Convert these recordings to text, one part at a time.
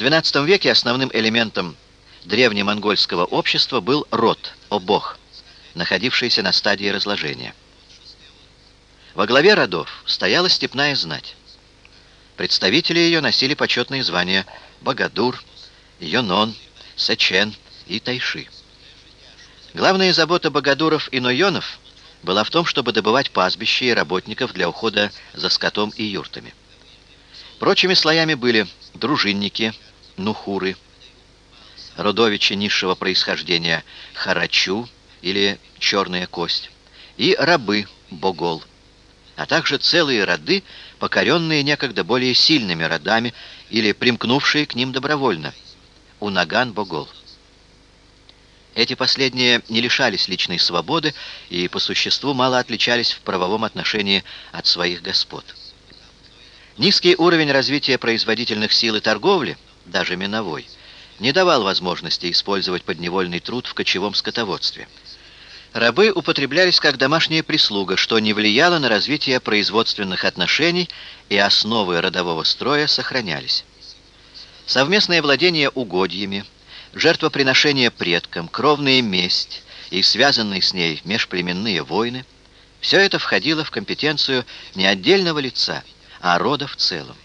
XII веке основным элементом древнемонгольского общества был род, обох, находившийся на стадии разложения. Во главе родов стояла степная знать. Представители ее носили почетные звания Багадур, Йонон, Сечен и Тайши. Главная забота Багадуров и Нойонов была в том, чтобы добывать пастбища и работников для ухода за скотом и юртами. Прочими слоями были дружинники, нухуры, родовичи низшего происхождения Харачу или Черная кость, и рабы Богол, а также целые роды, покоренные некогда более сильными родами или примкнувшие к ним добровольно, Унаган-Богол. Эти последние не лишались личной свободы и по существу мало отличались в правовом отношении от своих господ. Низкий уровень развития производительных сил и торговли, даже миновой, не давал возможности использовать подневольный труд в кочевом скотоводстве. Рабы употреблялись как домашняя прислуга, что не влияло на развитие производственных отношений, и основы родового строя сохранялись. Совместное владение угодьями, жертвоприношение предкам, кровная месть и связанные с ней межплеменные войны – все это входило в компетенцию не отдельного лица, а рода в целом.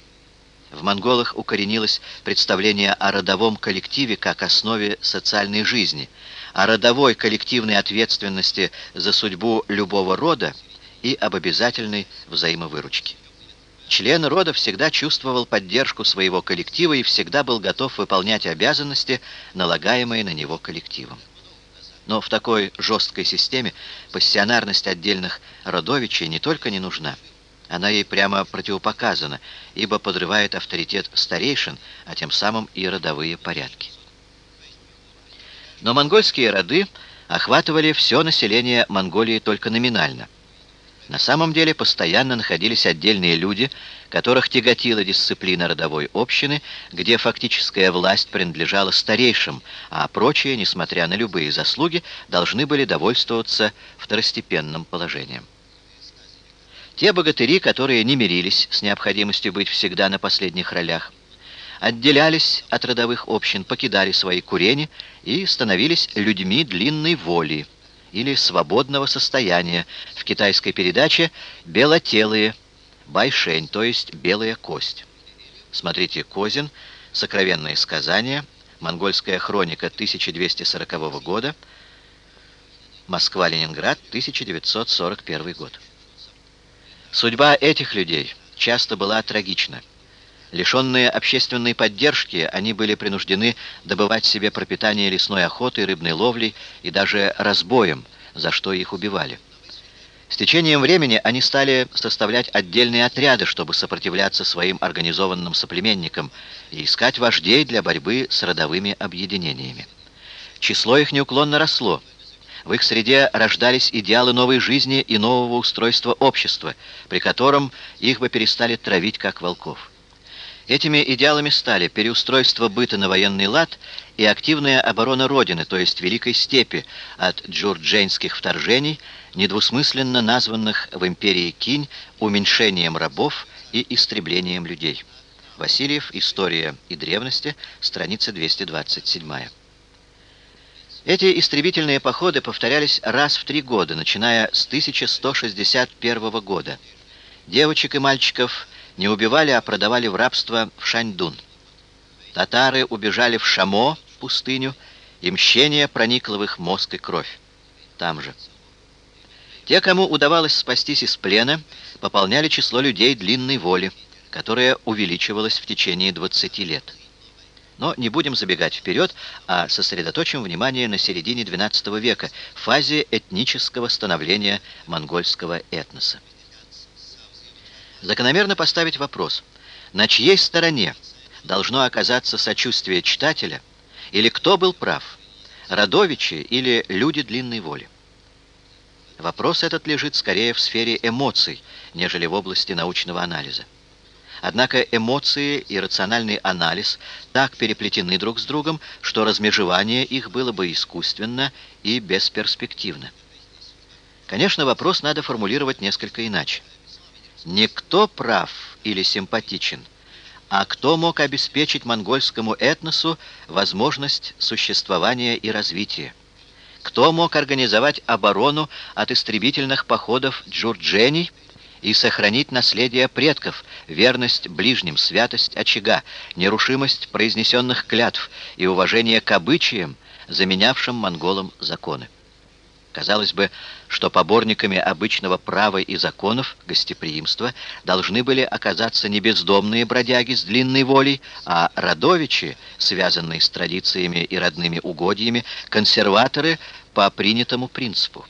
В монголах укоренилось представление о родовом коллективе как основе социальной жизни, о родовой коллективной ответственности за судьбу любого рода и об обязательной взаимовыручке. Член рода всегда чувствовал поддержку своего коллектива и всегда был готов выполнять обязанности, налагаемые на него коллективом. Но в такой жесткой системе пассионарность отдельных родовичей не только не нужна, она ей прямо противопоказана, ибо подрывает авторитет старейшин, а тем самым и родовые порядки. Но монгольские роды охватывали все население Монголии только номинально. На самом деле постоянно находились отдельные люди, которых тяготила дисциплина родовой общины, где фактическая власть принадлежала старейшим, а прочие, несмотря на любые заслуги, должны были довольствоваться второстепенным положением. Те богатыри, которые не мирились с необходимостью быть всегда на последних ролях, отделялись от родовых общин, покидали свои курени и становились людьми длинной воли, или свободного состояния, в китайской передаче «белотелые», «байшень», то есть «белая кость». Смотрите «Козин», «Сокровенные сказания», «Монгольская хроника» 1240 года, Москва-Ленинград, 1941 год. Судьба этих людей часто была трагична. Лишенные общественной поддержки, они были принуждены добывать себе пропитание лесной охотой, рыбной ловлей и даже разбоем, за что их убивали. С течением времени они стали составлять отдельные отряды, чтобы сопротивляться своим организованным соплеменникам и искать вождей для борьбы с родовыми объединениями. Число их неуклонно росло. В их среде рождались идеалы новой жизни и нового устройства общества, при котором их бы перестали травить как волков. Этими идеалами стали переустройство быта на военный лад и активная оборона Родины, то есть Великой Степи, от джурджейнских вторжений, недвусмысленно названных в империи Кинь уменьшением рабов и истреблением людей. Васильев, История и древности, страница 227. Эти истребительные походы повторялись раз в три года, начиная с 1161 года. Девочек и мальчиков не убивали, а продавали в рабство в Шаньдун. Татары убежали в Шамо, пустыню, и мщение проникло в их мозг и кровь. Там же. Те, кому удавалось спастись из плена, пополняли число людей длинной воли, которое увеличивалось в течение 20 лет. Но не будем забегать вперед, а сосредоточим внимание на середине XII века, фазе этнического становления монгольского этноса. Закономерно поставить вопрос, на чьей стороне должно оказаться сочувствие читателя, или кто был прав, родовичи или люди длинной воли? Вопрос этот лежит скорее в сфере эмоций, нежели в области научного анализа. Однако эмоции и рациональный анализ так переплетены друг с другом, что размежевание их было бы искусственно и бесперспективно. Конечно, вопрос надо формулировать несколько иначе. Не кто прав или симпатичен, А кто мог обеспечить монгольскому этносу возможность существования и развития? Кто мог организовать оборону от истребительных походов джурджений и сохранить наследие предков, верность ближним, святость очага, нерушимость произнесенных клятв и уважение к обычаям, заменявшим монголам законы? Казалось бы, что поборниками обычного права и законов гостеприимства должны были оказаться не бездомные бродяги с длинной волей, а родовичи, связанные с традициями и родными угодьями, консерваторы по принятому принципу.